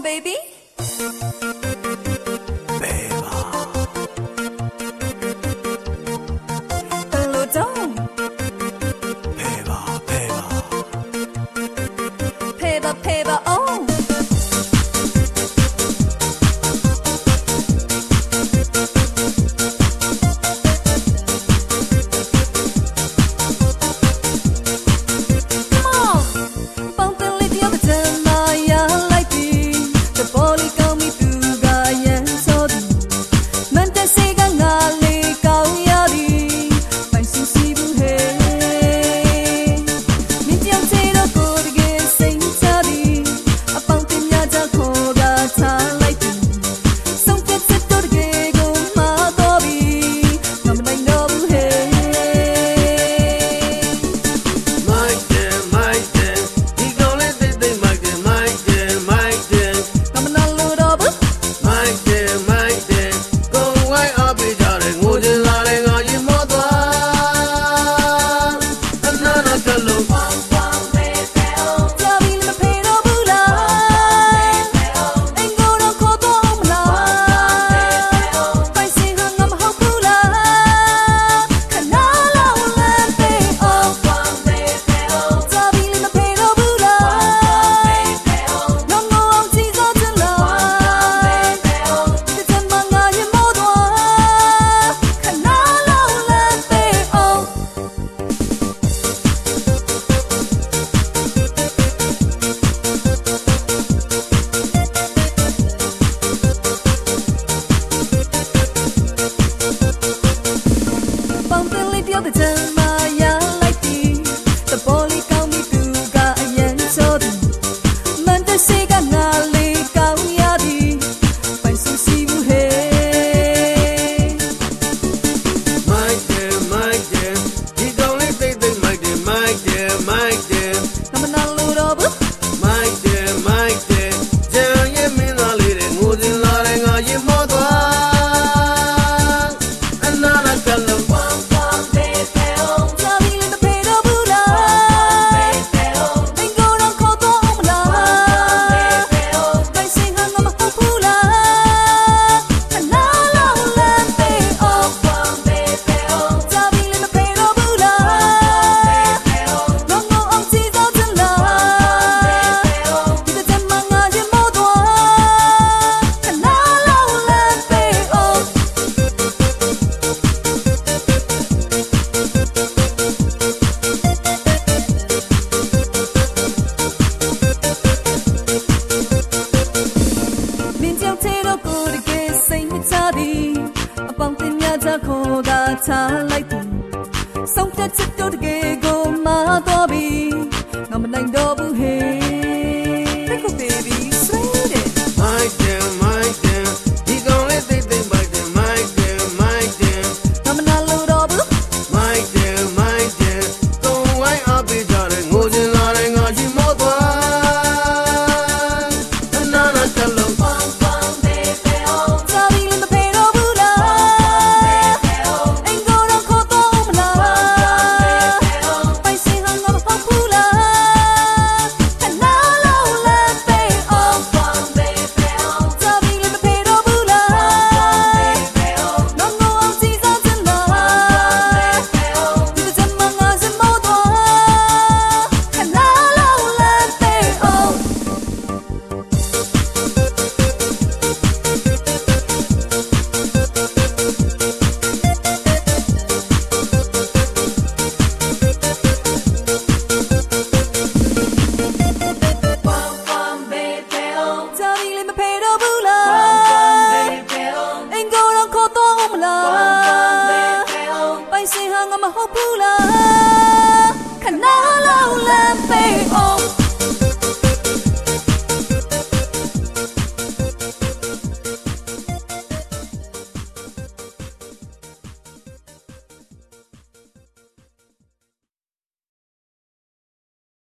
on, baby. Beba. Pelotón. ကိုကချလိုက်သူဆုံးဖြတ်ချက်တို့တကယ်ကိုမတော်ပြီ 不冷，看那老蓝背后。